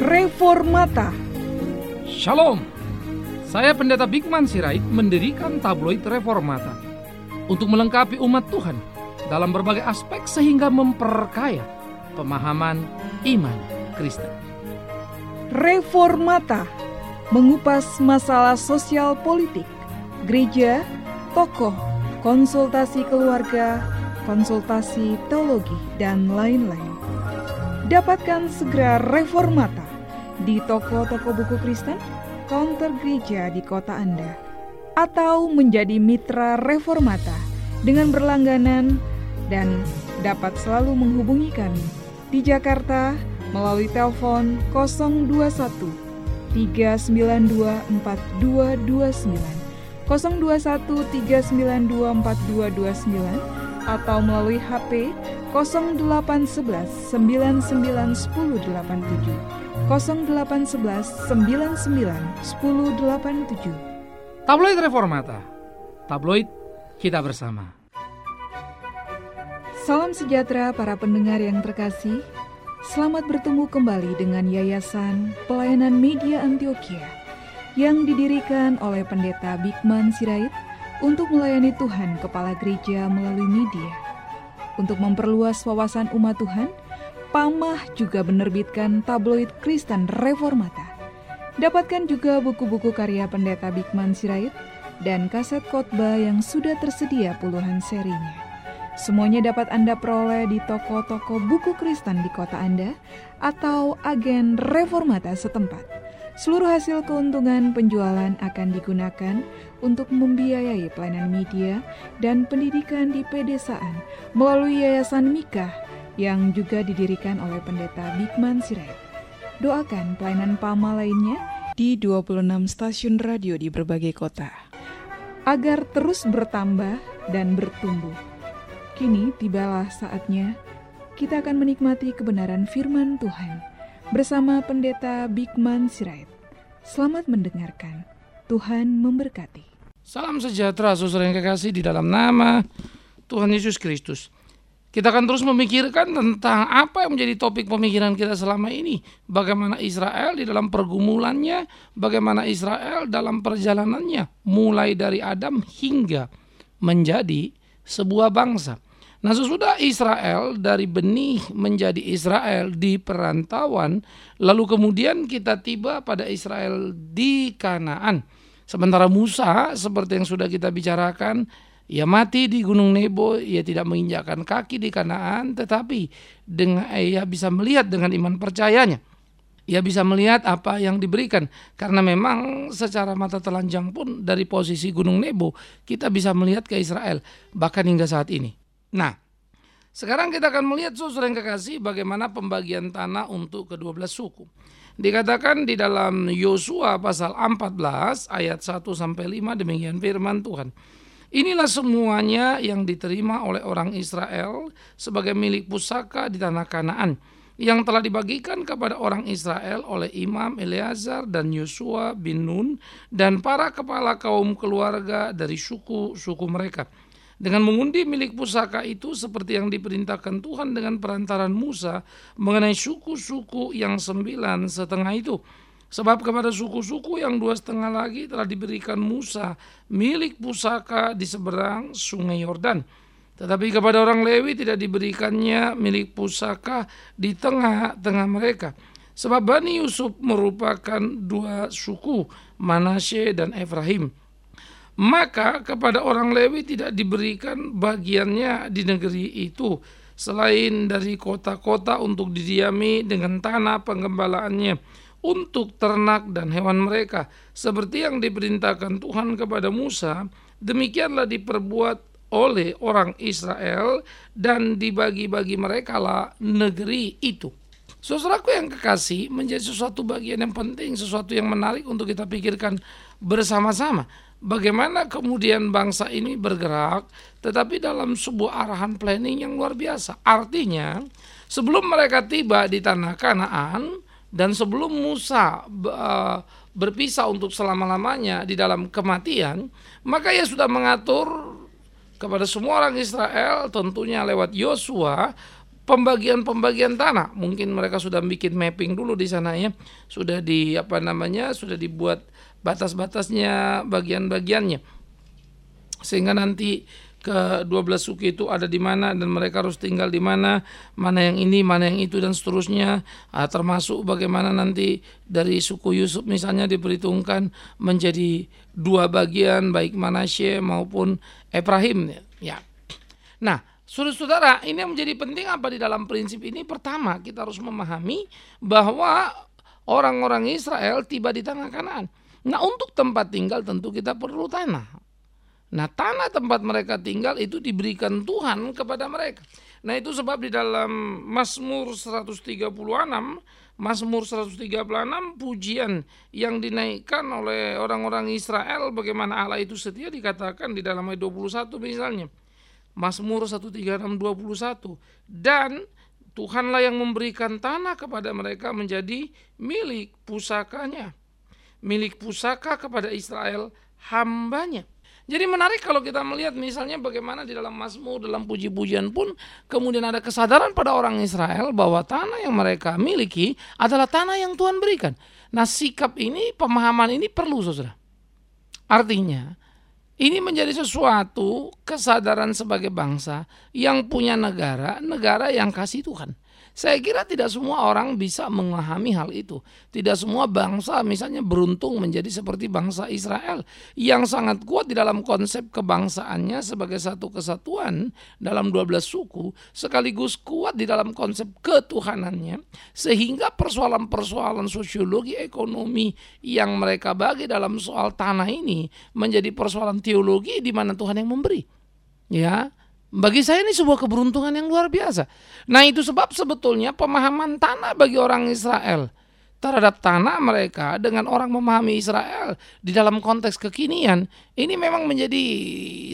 Reformata Shalom, saya Pendeta Bigman Sirait mendirikan tabloid Reformata untuk melengkapi umat Tuhan dalam berbagai aspek sehingga memperkaya pemahaman iman Kristen. Reformata mengupas masalah sosial politik, gereja, tokoh, konsultasi keluarga, konsultasi teologi, dan lain-lain. Dapatkan segera Reformata di toko-toko buku Kristen, counter gereja di kota Anda, atau menjadi mitra Reformata dengan berlangganan dan dapat selalu menghubungi kami di Jakarta melalui telepon 021 392 4229 021 392 4229 atau melalui HP 0811 99 10 87 0811 99 10 87 Tabloid Reformata, tabloid kita bersama. Salam sejahtera para pendengar yang terkasih. Selamat bertemu kembali dengan Yayasan Pelayanan Media Antioquia yang didirikan oleh Pendeta Bigman Sirait untuk melayani Tuhan Kepala Gereja melalui media. Untuk memperluas wawasan umat Tuhan, Pamah juga menerbitkan tabloid Kristen Reformata. Dapatkan juga buku-buku karya Pendeta Bigman Sirait dan kaset khotbah yang sudah tersedia puluhan serinya. Semuanya dapat Anda peroleh di toko-toko buku Kristen di kota Anda atau agen reformata setempat. Seluruh hasil keuntungan penjualan akan digunakan untuk membiayai pelayanan media dan pendidikan di pedesaan melalui Yayasan Mikah yang juga didirikan oleh Pendeta Bigman Sirait. Doakan pelayanan PAMA lainnya di 26 stasiun radio di berbagai kota agar terus bertambah dan bertumbuh Kini tibalah saatnya kita akan menikmati kebenaran firman Tuhan bersama Pendeta Bigman Sirait. Selamat mendengarkan. Tuhan memberkati. Salam sejahtera saudara yang kekasih di dalam nama Tuhan Yesus Kristus. Kita akan terus memikirkan tentang apa yang menjadi topik pemikiran kita selama ini. Bagaimana Israel di dalam pergumulannya, bagaimana Israel dalam perjalanannya, mulai dari Adam hingga menjadi sebuah bangsa. Nah sesudah Israel dari benih menjadi Israel di perantauan, lalu kemudian kita tiba pada Israel di Kanaan. Sementara Musa seperti yang sudah kita bicarakan, ia mati di Gunung Nebo, ia tidak menginjakkan kaki di Kanaan, tetapi dengan ia bisa melihat dengan iman percayanya. Ia bisa melihat apa yang diberikan karena memang secara mata telanjang pun dari posisi Gunung Nebo kita bisa melihat ke Israel bahkan hingga saat ini. Nah, sekarang kita akan melihat saudara yang kekasih bagaimana pembagian tanah untuk kedua belas suku. Dikatakan di dalam Yosua pasal 14 ayat 1 sampai 5 demikian firman Tuhan. Inilah semuanya yang diterima oleh orang Israel sebagai milik pusaka di tanah Kanaan yang telah dibagikan kepada orang Israel oleh Imam Eleazar dan Yosua bin Nun dan para kepala kaum keluarga dari suku-suku mereka dengan mengundi milik pusaka itu seperti yang diperintahkan Tuhan dengan perantaran Musa mengenai suku-suku yang sembilan setengah itu. Sebab kepada suku-suku yang dua setengah lagi telah diberikan Musa milik pusaka di seberang sungai Yordan. Tetapi kepada orang Lewi tidak diberikannya milik pusaka di tengah-tengah mereka. Sebab Bani Yusuf merupakan dua suku, Manasye dan Efraim maka kepada orang Lewi tidak diberikan bagiannya di negeri itu selain dari kota-kota untuk didiami dengan tanah penggembalaannya untuk ternak dan hewan mereka seperti yang diperintahkan Tuhan kepada Musa demikianlah diperbuat oleh orang Israel dan dibagi-bagi mereka lah negeri itu. Saudaraku yang kekasih menjadi sesuatu bagian yang penting, sesuatu yang menarik untuk kita pikirkan bersama-sama bagaimana kemudian bangsa ini bergerak tetapi dalam sebuah arahan planning yang luar biasa. Artinya, sebelum mereka tiba di tanah Kanaan dan sebelum Musa uh, berpisah untuk selama-lamanya di dalam kematian, maka ia sudah mengatur kepada semua orang Israel tentunya lewat Yosua pembagian-pembagian tanah. Mungkin mereka sudah bikin mapping dulu di sana ya. Sudah di apa namanya? Sudah dibuat batas-batasnya, bagian-bagiannya. Sehingga nanti ke 12 suku itu ada di mana dan mereka harus tinggal di mana, mana yang ini, mana yang itu dan seterusnya. Ah, termasuk bagaimana nanti dari suku Yusuf misalnya diperhitungkan menjadi dua bagian baik Manasye maupun Ephraim ya. Nah, Saudara-saudara, ini yang menjadi penting apa di dalam prinsip ini? Pertama, kita harus memahami bahwa orang-orang Israel tiba di tanah Kanaan. Nah, untuk tempat tinggal tentu kita perlu tanah. Nah, tanah tempat mereka tinggal itu diberikan Tuhan kepada mereka. Nah, itu sebab di dalam Mazmur 136, Mazmur 136 pujian yang dinaikkan oleh orang-orang Israel bagaimana Allah itu setia dikatakan di dalam ayat 21 misalnya. Mazmur 13621 dan Tuhanlah yang memberikan tanah kepada mereka menjadi milik pusakanya milik pusaka kepada Israel hambanya jadi menarik kalau kita melihat misalnya bagaimana di dalam Mazmur, dalam puji-pujian pun kemudian ada kesadaran pada orang Israel bahwa tanah yang mereka miliki adalah tanah yang Tuhan berikan. Nah sikap ini, pemahaman ini perlu saudara. Artinya ini menjadi sesuatu kesadaran sebagai bangsa yang punya negara, negara yang kasih Tuhan. Saya kira tidak semua orang bisa memahami hal itu. Tidak semua bangsa misalnya beruntung menjadi seperti bangsa Israel yang sangat kuat di dalam konsep kebangsaannya sebagai satu kesatuan dalam 12 suku sekaligus kuat di dalam konsep ketuhanannya sehingga persoalan-persoalan sosiologi ekonomi yang mereka bagi dalam soal tanah ini menjadi persoalan teologi di mana Tuhan yang memberi. Ya, bagi saya ini sebuah keberuntungan yang luar biasa. Nah itu sebab sebetulnya pemahaman tanah bagi orang Israel terhadap tanah mereka dengan orang memahami Israel di dalam konteks kekinian ini memang menjadi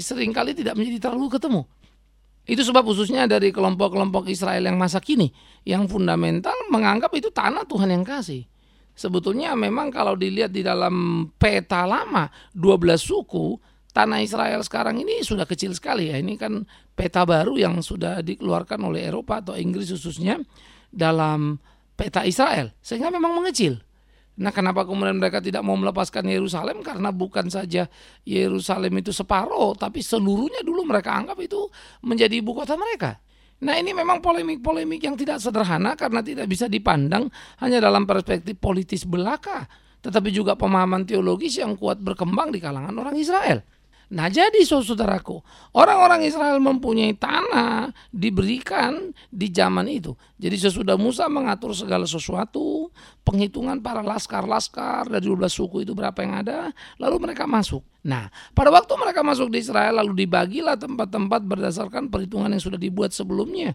sering kali tidak menjadi terlalu ketemu. Itu sebab khususnya dari kelompok-kelompok Israel yang masa kini yang fundamental menganggap itu tanah Tuhan yang kasih. Sebetulnya memang kalau dilihat di dalam peta lama 12 suku tanah Israel sekarang ini sudah kecil sekali ya. Ini kan peta baru yang sudah dikeluarkan oleh Eropa atau Inggris khususnya dalam peta Israel sehingga memang mengecil. Nah, kenapa kemudian mereka tidak mau melepaskan Yerusalem? Karena bukan saja Yerusalem itu separuh, tapi seluruhnya dulu mereka anggap itu menjadi ibu kota mereka. Nah, ini memang polemik-polemik yang tidak sederhana karena tidak bisa dipandang hanya dalam perspektif politis belaka, tetapi juga pemahaman teologis yang kuat berkembang di kalangan orang Israel. Nah jadi saudaraku, orang-orang Israel mempunyai tanah diberikan di zaman itu. Jadi sesudah Musa mengatur segala sesuatu, penghitungan para laskar-laskar dari 12 suku itu berapa yang ada, lalu mereka masuk. Nah pada waktu mereka masuk di Israel lalu dibagilah tempat-tempat berdasarkan perhitungan yang sudah dibuat sebelumnya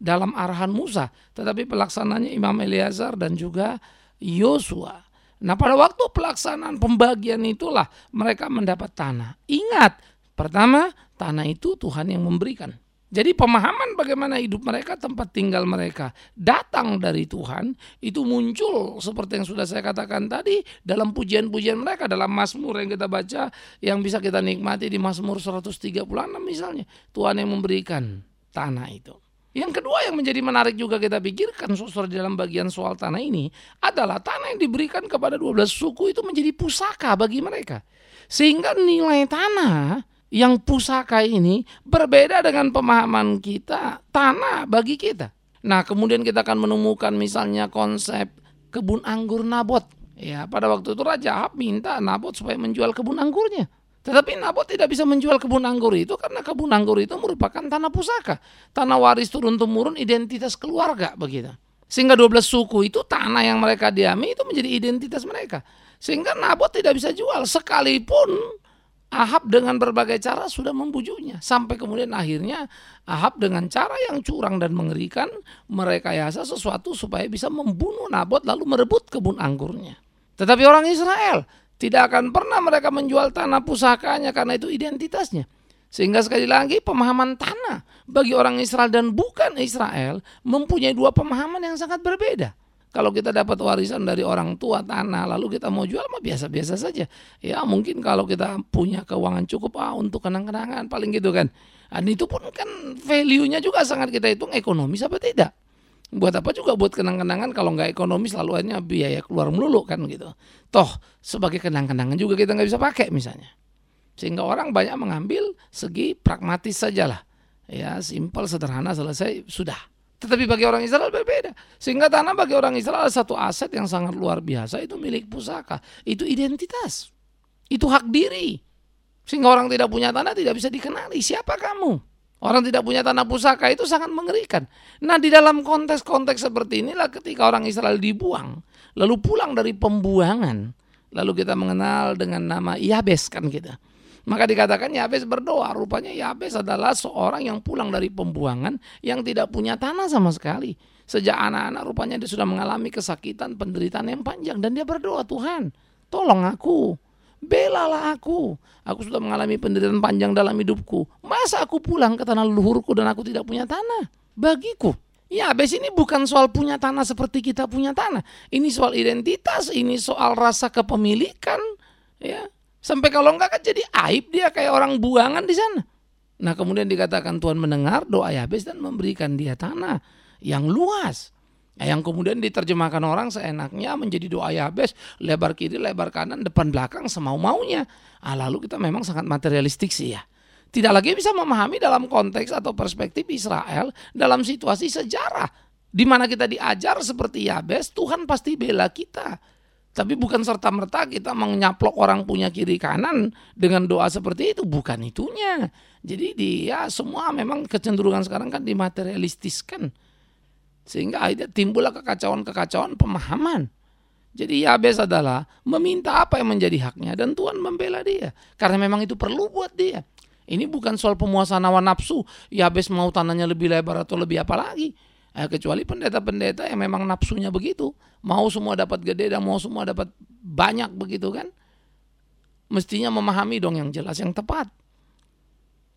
dalam arahan Musa. Tetapi pelaksananya Imam Eleazar dan juga Yosua. Nah pada waktu pelaksanaan pembagian itulah mereka mendapat tanah. Ingat, pertama tanah itu Tuhan yang memberikan. Jadi pemahaman bagaimana hidup mereka, tempat tinggal mereka datang dari Tuhan itu muncul seperti yang sudah saya katakan tadi dalam pujian-pujian mereka dalam Mazmur yang kita baca yang bisa kita nikmati di Mazmur 136 misalnya. Tuhan yang memberikan tanah itu. Yang kedua yang menjadi menarik juga kita pikirkan saudara di dalam bagian soal tanah ini adalah tanah yang diberikan kepada 12 suku itu menjadi pusaka bagi mereka. Sehingga nilai tanah yang pusaka ini berbeda dengan pemahaman kita tanah bagi kita. Nah kemudian kita akan menemukan misalnya konsep kebun anggur Nabot. Ya pada waktu itu Raja Ahab minta Nabot supaya menjual kebun anggurnya. Tetapi Nabot tidak bisa menjual kebun anggur itu karena kebun anggur itu merupakan tanah pusaka. Tanah waris turun-temurun identitas keluarga begitu. Sehingga 12 suku itu tanah yang mereka diami itu menjadi identitas mereka. Sehingga Nabot tidak bisa jual sekalipun Ahab dengan berbagai cara sudah membujuknya. Sampai kemudian akhirnya Ahab dengan cara yang curang dan mengerikan merekayasa sesuatu supaya bisa membunuh Nabot lalu merebut kebun anggurnya. Tetapi orang Israel tidak akan pernah mereka menjual tanah pusakanya karena itu identitasnya. Sehingga sekali lagi pemahaman tanah bagi orang Israel dan bukan Israel mempunyai dua pemahaman yang sangat berbeda. Kalau kita dapat warisan dari orang tua tanah, lalu kita mau jual mah biasa-biasa saja. Ya mungkin kalau kita punya keuangan cukup ah untuk kenang-kenangan paling gitu kan. Dan itu pun kan value-nya juga sangat kita hitung ekonomis apa tidak. Buat apa juga buat kenang-kenangan kalau nggak ekonomis lalu hanya biaya keluar melulu kan gitu. Toh sebagai kenang-kenangan juga kita nggak bisa pakai misalnya. Sehingga orang banyak mengambil segi pragmatis sajalah. Ya simpel, sederhana, selesai, sudah tetapi bagi orang Israel berbeda. Sehingga tanah bagi orang Israel satu aset yang sangat luar biasa. Itu milik pusaka. Itu identitas. Itu hak diri. Sehingga orang tidak punya tanah tidak bisa dikenali. Siapa kamu? Orang tidak punya tanah pusaka itu sangat mengerikan. Nah di dalam konteks-konteks seperti inilah ketika orang Israel dibuang. Lalu pulang dari pembuangan. Lalu kita mengenal dengan nama Yabes kan kita. Maka dikatakan Yabes berdoa. Rupanya Yabes adalah seorang yang pulang dari pembuangan yang tidak punya tanah sama sekali. Sejak anak-anak rupanya dia sudah mengalami kesakitan, penderitaan yang panjang. Dan dia berdoa, Tuhan tolong aku. Belalah aku. Aku sudah mengalami penderitaan panjang dalam hidupku. Masa aku pulang ke tanah leluhurku dan aku tidak punya tanah? Bagiku. Ya, Yabes ini bukan soal punya tanah seperti kita punya tanah. Ini soal identitas, ini soal rasa kepemilikan, ya. Sampai kalau enggak kan jadi aib dia kayak orang buangan di sana. Nah kemudian dikatakan Tuhan mendengar doa Yabes dan memberikan dia tanah yang luas. Nah, yang kemudian diterjemahkan orang seenaknya menjadi doa Yabes lebar kiri, lebar kanan, depan belakang semau-maunya. Ah, lalu kita memang sangat materialistik sih ya. Tidak lagi bisa memahami dalam konteks atau perspektif Israel dalam situasi sejarah. Di mana kita diajar seperti Yabes, Tuhan pasti bela kita. Tapi bukan serta-merta kita menyaplok orang punya kiri kanan dengan doa seperti itu. Bukan itunya. Jadi dia semua memang kecenderungan sekarang kan dimaterialistiskan. Sehingga akhirnya timbullah kekacauan-kekacauan pemahaman. Jadi Yabes adalah meminta apa yang menjadi haknya dan Tuhan membela dia. Karena memang itu perlu buat dia. Ini bukan soal pemuasan hawa nafsu. Yabes mau tanahnya lebih lebar atau lebih apa lagi. Eh, kecuali pendeta-pendeta yang memang nafsunya begitu, mau semua dapat gede dan mau semua dapat banyak begitu kan? Mestinya memahami dong yang jelas yang tepat.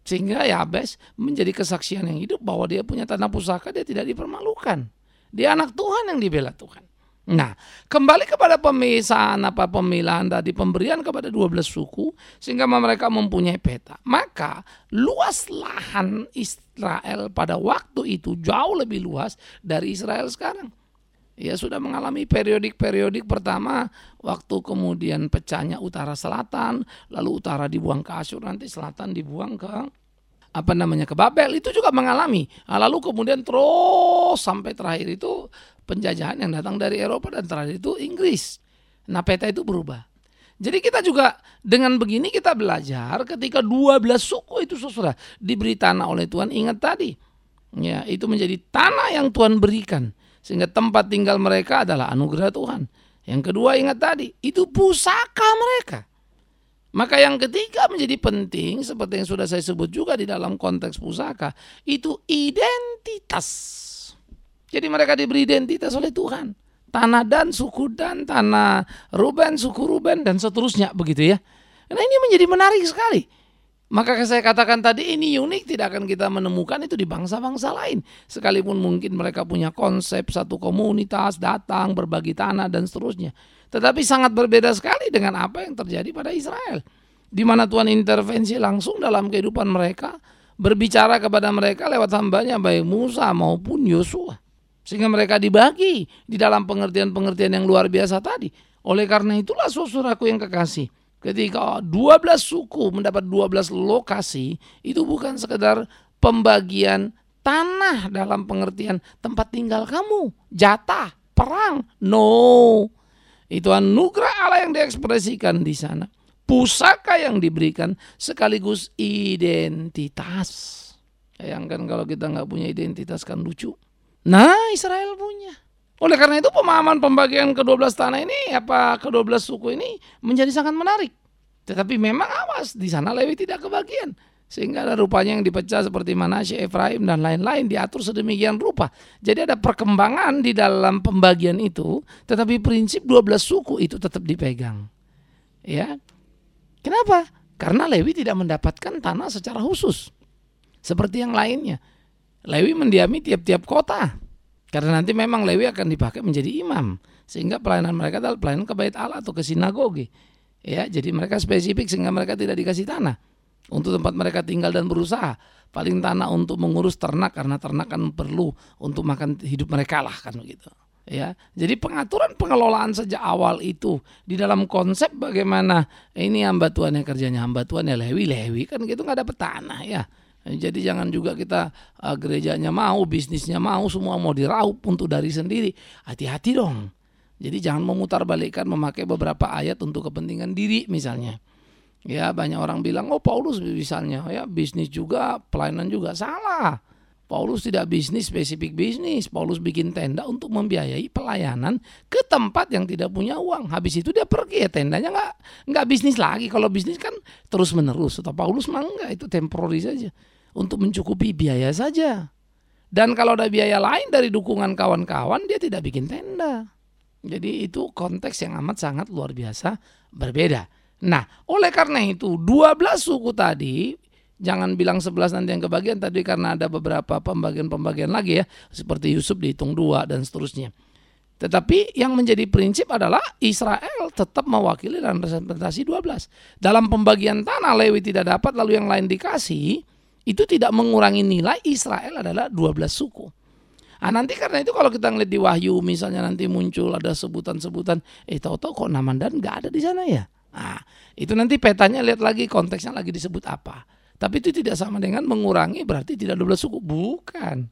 Sehingga ya Yabes menjadi kesaksian yang hidup bahwa dia punya tanah pusaka, dia tidak dipermalukan. Dia anak Tuhan yang dibela Tuhan. Nah, kembali kepada pemisahan apa pemilahan tadi pemberian kepada 12 suku sehingga mereka mempunyai peta. Maka luas lahan Israel pada waktu itu jauh lebih luas dari Israel sekarang. Ya sudah mengalami periodik-periodik pertama waktu kemudian pecahnya utara selatan, lalu utara dibuang ke Asyur, nanti selatan dibuang ke apa namanya ke Babel itu juga mengalami. Nah, lalu kemudian terus sampai terakhir itu penjajahan yang datang dari Eropa dan terakhir itu Inggris. Nah peta itu berubah. Jadi kita juga dengan begini kita belajar ketika 12 suku itu sudah diberi tanah oleh Tuhan. Ingat tadi, ya itu menjadi tanah yang Tuhan berikan sehingga tempat tinggal mereka adalah anugerah Tuhan. Yang kedua ingat tadi, itu pusaka mereka. Maka yang ketiga menjadi penting seperti yang sudah saya sebut juga di dalam konteks pusaka, itu identitas. Jadi mereka diberi identitas oleh Tuhan. Tanah dan suku dan tanah Ruben, suku Ruben dan seterusnya begitu ya. Nah ini menjadi menarik sekali. Maka saya katakan tadi ini unik tidak akan kita menemukan itu di bangsa-bangsa lain. Sekalipun mungkin mereka punya konsep satu komunitas, datang, berbagi tanah dan seterusnya. Tetapi sangat berbeda sekali dengan apa yang terjadi pada Israel. Di mana Tuhan intervensi langsung dalam kehidupan mereka, berbicara kepada mereka lewat hambanya baik Musa maupun Yosua. Sehingga mereka dibagi di dalam pengertian-pengertian yang luar biasa tadi. Oleh karena itulah saudaraku yang kekasih. Ketika 12 suku mendapat 12 lokasi, itu bukan sekedar pembagian tanah dalam pengertian tempat tinggal kamu, jatah, perang. No. Itu anugerah Allah yang diekspresikan di sana. Pusaka yang diberikan sekaligus identitas. Bayangkan kalau kita nggak punya identitas kan lucu. Nah, Israel punya. Oleh karena itu pemahaman pembagian ke-12 tanah ini apa ke-12 suku ini menjadi sangat menarik. Tetapi memang awas di sana Lewi tidak kebagian. Sehingga ada rupanya yang dipecah seperti Manasye, Efraim dan lain-lain diatur sedemikian rupa. Jadi ada perkembangan di dalam pembagian itu, tetapi prinsip 12 suku itu tetap dipegang. Ya. Kenapa? Karena Lewi tidak mendapatkan tanah secara khusus. Seperti yang lainnya. Lewi mendiami tiap-tiap kota. Karena nanti memang Lewi akan dipakai menjadi imam. Sehingga pelayanan mereka adalah pelayanan ke bait Allah atau ke sinagogi. Ya, jadi mereka spesifik sehingga mereka tidak dikasih tanah untuk tempat mereka tinggal dan berusaha. Paling tanah untuk mengurus ternak karena ternak kan perlu untuk makan hidup mereka lah kan begitu. Ya, jadi pengaturan pengelolaan sejak awal itu di dalam konsep bagaimana ini hamba Tuhan yang kerjanya hamba Tuhan ya Lewi Lewi kan gitu nggak dapat tanah ya. Jadi jangan juga kita uh, gerejanya mau, bisnisnya mau, semua mau diraup untuk dari sendiri. Hati-hati dong. Jadi jangan memutarbalikkan memakai beberapa ayat untuk kepentingan diri misalnya. Ya banyak orang bilang oh Paulus misalnya ya bisnis juga pelayanan juga salah. Paulus tidak bisnis spesifik bisnis. Paulus bikin tenda untuk membiayai pelayanan ke tempat yang tidak punya uang. Habis itu dia pergi ya tendanya nggak nggak bisnis lagi. Kalau bisnis kan terus menerus. Atau Paulus mah enggak itu temporary saja untuk mencukupi biaya saja. Dan kalau ada biaya lain dari dukungan kawan-kawan dia tidak bikin tenda. Jadi itu konteks yang amat sangat luar biasa berbeda. Nah, oleh karena itu 12 suku tadi jangan bilang 11 nanti yang kebagian tadi karena ada beberapa pembagian-pembagian lagi ya seperti Yusuf dihitung dua dan seterusnya. Tetapi yang menjadi prinsip adalah Israel tetap mewakili dan representasi 12. Dalam pembagian tanah Lewi tidak dapat lalu yang lain dikasih, itu tidak mengurangi nilai Israel adalah 12 suku. Ah nanti karena itu kalau kita ngeliat di Wahyu misalnya nanti muncul ada sebutan-sebutan, eh tahu-tahu kok nama dan nggak ada di sana ya. Nah, itu nanti petanya lihat lagi konteksnya lagi disebut apa. Tapi itu tidak sama dengan mengurangi berarti tidak 12 suku, bukan.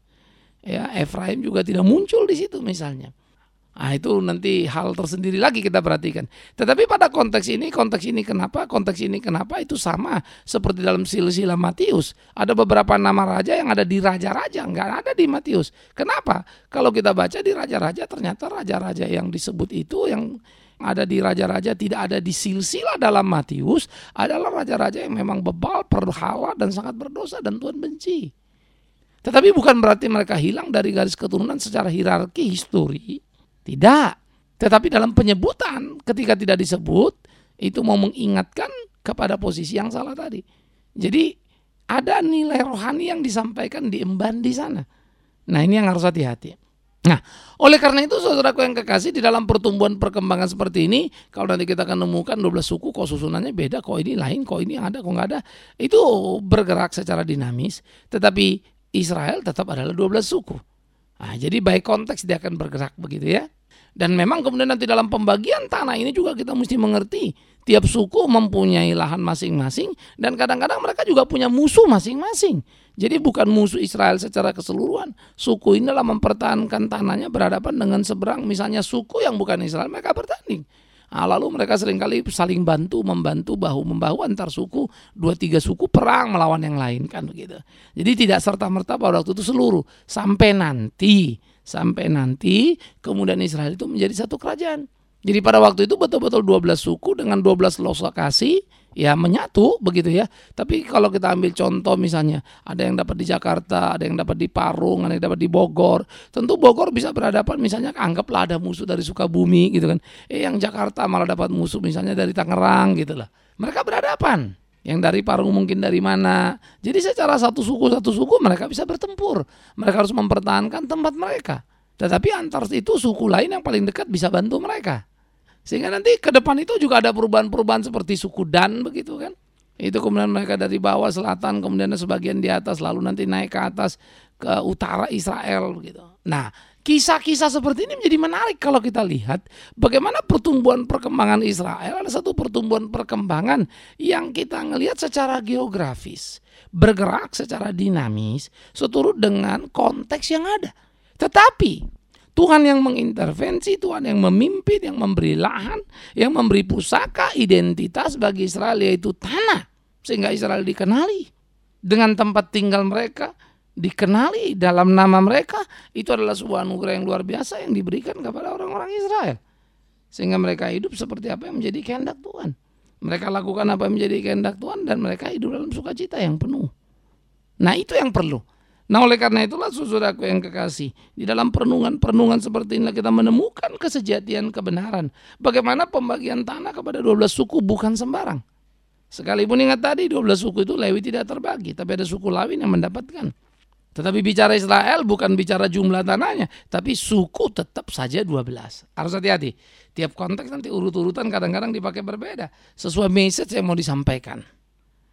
Ya, Efraim juga tidak muncul di situ misalnya. Nah, itu nanti hal tersendiri lagi kita perhatikan. Tetapi pada konteks ini, konteks ini kenapa? Konteks ini kenapa? Itu sama seperti dalam silsilah Matius. Ada beberapa nama raja yang ada di raja-raja, nggak ada di Matius. Kenapa? Kalau kita baca di raja-raja, ternyata raja-raja yang disebut itu yang ada di raja-raja tidak ada di silsilah dalam Matius adalah raja-raja yang memang bebal, perhala dan sangat berdosa dan Tuhan benci. Tetapi bukan berarti mereka hilang dari garis keturunan secara hierarki histori. Tidak. Tetapi dalam penyebutan ketika tidak disebut itu mau mengingatkan kepada posisi yang salah tadi. Jadi ada nilai rohani yang disampaikan diemban di sana. Nah ini yang harus hati-hati. Nah, oleh karena itu saudaraku yang kekasih di dalam pertumbuhan perkembangan seperti ini, kalau nanti kita akan menemukan 12 suku kok susunannya beda, kok ini lain, kok ini ada, kok nggak ada, itu bergerak secara dinamis. Tetapi Israel tetap adalah 12 suku. Nah, jadi baik konteks dia akan bergerak begitu ya. Dan memang kemudian nanti dalam pembagian tanah ini juga kita mesti mengerti tiap suku mempunyai lahan masing-masing dan kadang-kadang mereka juga punya musuh masing-masing. Jadi bukan musuh Israel secara keseluruhan. Suku ini dalam mempertahankan tanahnya berhadapan dengan seberang misalnya suku yang bukan Israel mereka bertanding. Nah, lalu mereka sering kali saling bantu membantu bahu membahu antar suku dua tiga suku perang melawan yang lain kan begitu. Jadi tidak serta merta pada waktu itu seluruh sampai nanti sampai nanti kemudian Israel itu menjadi satu kerajaan. Jadi pada waktu itu betul-betul 12 suku dengan 12 lokasi ya menyatu begitu ya. Tapi kalau kita ambil contoh misalnya ada yang dapat di Jakarta, ada yang dapat di Parung, ada yang dapat di Bogor. Tentu Bogor bisa berhadapan misalnya anggaplah ada musuh dari Sukabumi gitu kan. Eh yang Jakarta malah dapat musuh misalnya dari Tangerang gitu lah. Mereka berhadapan yang dari Parung mungkin dari mana. Jadi secara satu suku satu suku mereka bisa bertempur. Mereka harus mempertahankan tempat mereka. Tetapi antar itu suku lain yang paling dekat bisa bantu mereka. Sehingga nanti ke depan itu juga ada perubahan-perubahan seperti suku Dan begitu kan. Itu kemudian mereka dari bawah selatan kemudian sebagian di atas lalu nanti naik ke atas ke utara Israel begitu. Nah, Kisah-kisah seperti ini menjadi menarik kalau kita lihat bagaimana pertumbuhan perkembangan Israel ada satu pertumbuhan perkembangan yang kita ngelihat secara geografis, bergerak secara dinamis, seturut dengan konteks yang ada. Tetapi Tuhan yang mengintervensi, Tuhan yang memimpin, yang memberi lahan, yang memberi pusaka identitas bagi Israel yaitu tanah sehingga Israel dikenali. Dengan tempat tinggal mereka, dikenali dalam nama mereka itu adalah sebuah anugerah yang luar biasa yang diberikan kepada orang-orang Israel. Sehingga mereka hidup seperti apa yang menjadi kehendak Tuhan. Mereka lakukan apa yang menjadi kehendak Tuhan dan mereka hidup dalam sukacita yang penuh. Nah itu yang perlu nah oleh karena itulah saudaraku yang kekasih di dalam perenungan-perenungan seperti inilah kita menemukan kesejatian kebenaran bagaimana pembagian tanah kepada 12 suku bukan sembarang Sekalipun ingat tadi 12 suku itu Lewi tidak terbagi, tapi ada suku lain yang mendapatkan. Tetapi bicara Israel bukan bicara jumlah tanahnya, tapi suku tetap saja 12. Harus hati-hati. Tiap konteks nanti urut-urutan kadang-kadang dipakai berbeda sesuai message yang mau disampaikan.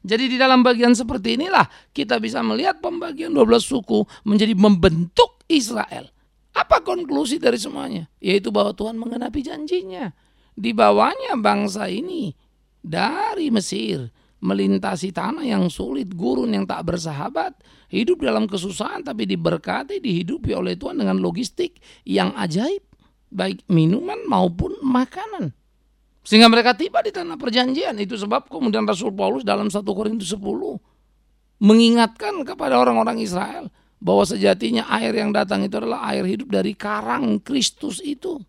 Jadi di dalam bagian seperti inilah kita bisa melihat pembagian 12 suku menjadi membentuk Israel. Apa konklusi dari semuanya? Yaitu bahwa Tuhan mengenapi janjinya. Di bawahnya bangsa ini dari Mesir melintasi tanah yang sulit, gurun yang tak bersahabat, hidup dalam kesusahan tapi diberkati, dihidupi oleh Tuhan dengan logistik yang ajaib, baik minuman maupun makanan. Sehingga mereka tiba di tanah perjanjian. Itu sebab kemudian Rasul Paulus dalam 1 Korintus 10 mengingatkan kepada orang-orang Israel bahwa sejatinya air yang datang itu adalah air hidup dari karang Kristus itu.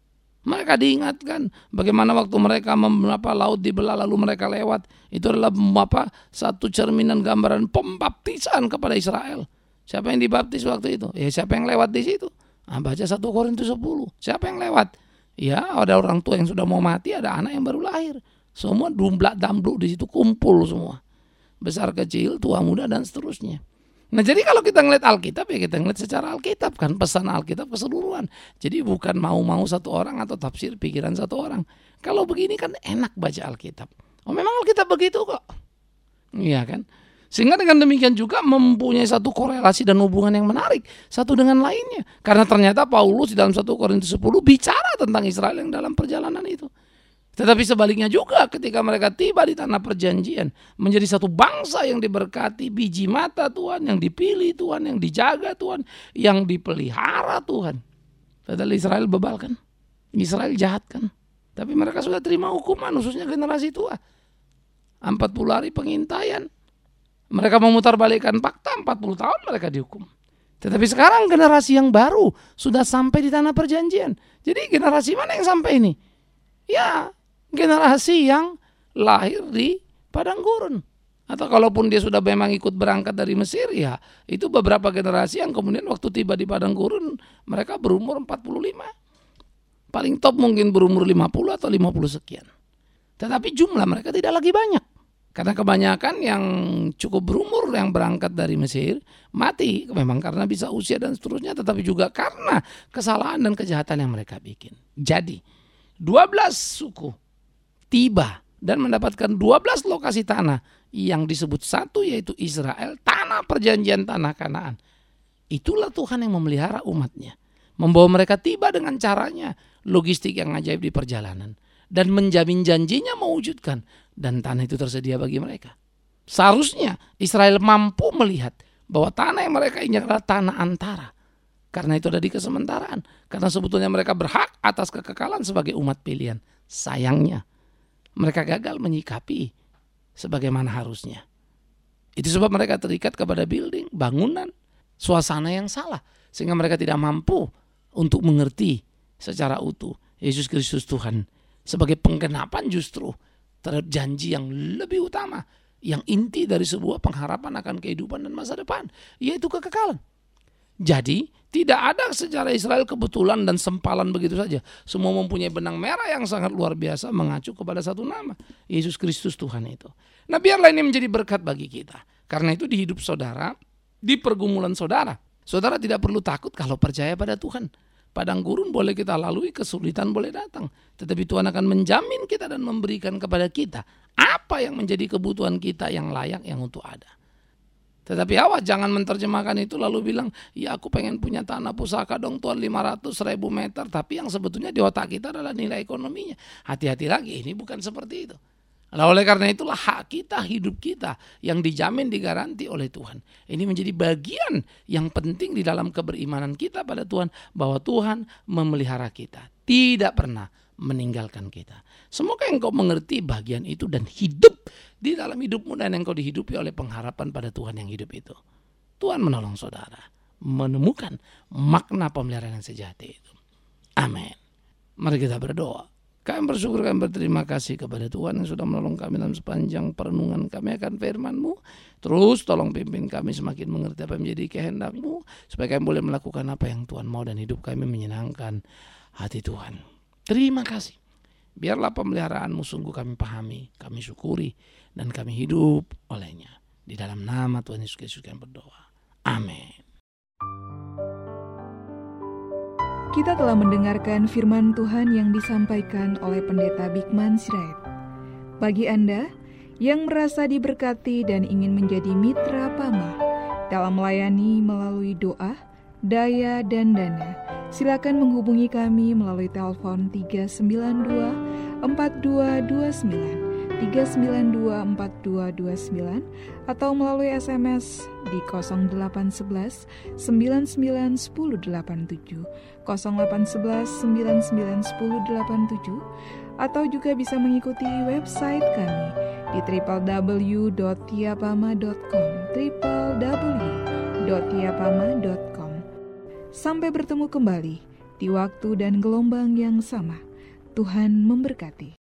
Mereka diingatkan bagaimana waktu mereka apa laut dibelah lalu mereka lewat. Itu adalah apa satu cerminan gambaran pembaptisan kepada Israel. Siapa yang dibaptis waktu itu? Ya siapa yang lewat di situ? Nah, baca 1 Korintus 10. Siapa yang lewat? Ya ada orang tua yang sudah mau mati, ada anak yang baru lahir. Semua dumblak dambluk di situ kumpul semua. Besar kecil, tua muda dan seterusnya. Nah jadi kalau kita ngeliat Alkitab ya kita ngeliat secara Alkitab kan pesan Alkitab keseluruhan. Jadi bukan mau-mau satu orang atau tafsir pikiran satu orang. Kalau begini kan enak baca Alkitab. Oh memang Alkitab begitu kok. Iya kan. Sehingga dengan demikian juga mempunyai satu korelasi dan hubungan yang menarik satu dengan lainnya. Karena ternyata Paulus di dalam satu Korintus 10 bicara tentang Israel yang dalam perjalanan itu. Tetapi sebaliknya juga ketika mereka tiba di tanah perjanjian menjadi satu bangsa yang diberkati biji mata Tuhan, yang dipilih Tuhan, yang dijaga Tuhan, yang dipelihara Tuhan. Padahal Israel bebal kan? Israel jahat kan? Tapi mereka sudah terima hukuman khususnya generasi tua. 40 hari pengintaian. Mereka memutar balikan fakta 40 tahun mereka dihukum. Tetapi sekarang generasi yang baru sudah sampai di tanah perjanjian. Jadi generasi mana yang sampai ini? Ya generasi yang lahir di padang gurun. Atau kalaupun dia sudah memang ikut berangkat dari Mesir ya itu beberapa generasi yang kemudian waktu tiba di padang gurun mereka berumur 45. Paling top mungkin berumur 50 atau 50 sekian. Tetapi jumlah mereka tidak lagi banyak. Karena kebanyakan yang cukup berumur yang berangkat dari Mesir mati memang karena bisa usia dan seterusnya tetapi juga karena kesalahan dan kejahatan yang mereka bikin. Jadi 12 suku tiba dan mendapatkan 12 lokasi tanah yang disebut satu yaitu Israel, tanah perjanjian tanah Kanaan. Itulah Tuhan yang memelihara umatnya. Membawa mereka tiba dengan caranya, logistik yang ajaib di perjalanan. Dan menjamin janjinya mewujudkan. Dan tanah itu tersedia bagi mereka. Seharusnya Israel mampu melihat bahwa tanah yang mereka injak adalah tanah antara. Karena itu ada di kesementaraan. Karena sebetulnya mereka berhak atas kekekalan sebagai umat pilihan. Sayangnya mereka gagal menyikapi sebagaimana harusnya. Itu sebab mereka terikat kepada building, bangunan, suasana yang salah. Sehingga mereka tidak mampu untuk mengerti secara utuh Yesus Kristus Tuhan. Sebagai penggenapan justru terhadap janji yang lebih utama. Yang inti dari sebuah pengharapan akan kehidupan dan masa depan. Yaitu kekekalan. Jadi tidak ada sejarah Israel kebetulan dan sempalan begitu saja. Semua mempunyai benang merah yang sangat luar biasa mengacu kepada satu nama. Yesus Kristus Tuhan itu. Nah biarlah ini menjadi berkat bagi kita. Karena itu di hidup saudara, di pergumulan saudara. Saudara tidak perlu takut kalau percaya pada Tuhan. Padang gurun boleh kita lalui, kesulitan boleh datang. Tetapi Tuhan akan menjamin kita dan memberikan kepada kita apa yang menjadi kebutuhan kita yang layak yang untuk ada. Tetapi awas jangan menerjemahkan itu lalu bilang, ya aku pengen punya tanah pusaka dong tuan 500 ribu meter. Tapi yang sebetulnya di otak kita adalah nilai ekonominya. Hati-hati lagi, ini bukan seperti itu. Nah, oleh karena itulah hak kita, hidup kita yang dijamin digaranti oleh Tuhan. Ini menjadi bagian yang penting di dalam keberimanan kita pada Tuhan bahwa Tuhan memelihara kita, tidak pernah meninggalkan kita. Semoga engkau mengerti bagian itu dan hidup di dalam hidupmu dan engkau dihidupi oleh pengharapan pada Tuhan yang hidup itu. Tuhan menolong saudara menemukan makna pemeliharaan yang sejati itu. Amin. Mari kita berdoa. Kami bersyukur kami berterima kasih kepada Tuhan yang sudah menolong kami dalam sepanjang perenungan kami akan firman-Mu. Terus tolong pimpin kami semakin mengerti apa yang menjadi kehendak-Mu. Supaya kami boleh melakukan apa yang Tuhan mau dan hidup kami menyenangkan hati Tuhan. Terima kasih. Biarlah pemeliharaanmu sungguh kami pahami, kami syukuri dan kami hidup olehnya. Di dalam nama Tuhan Yesus Kristus kami berdoa. Amin. Kita telah mendengarkan firman Tuhan yang disampaikan oleh Pendeta Bikman Sirait. Bagi Anda yang merasa diberkati dan ingin menjadi mitra Pama dalam melayani melalui doa, daya, dan dana, silakan menghubungi kami melalui telepon 392 4229 3924229 atau melalui SMS di 0811 991087 0811 991087 atau juga bisa mengikuti website kami di www.tiapama.com www.tiapama.com Sampai bertemu kembali di waktu dan gelombang yang sama. Tuhan memberkati.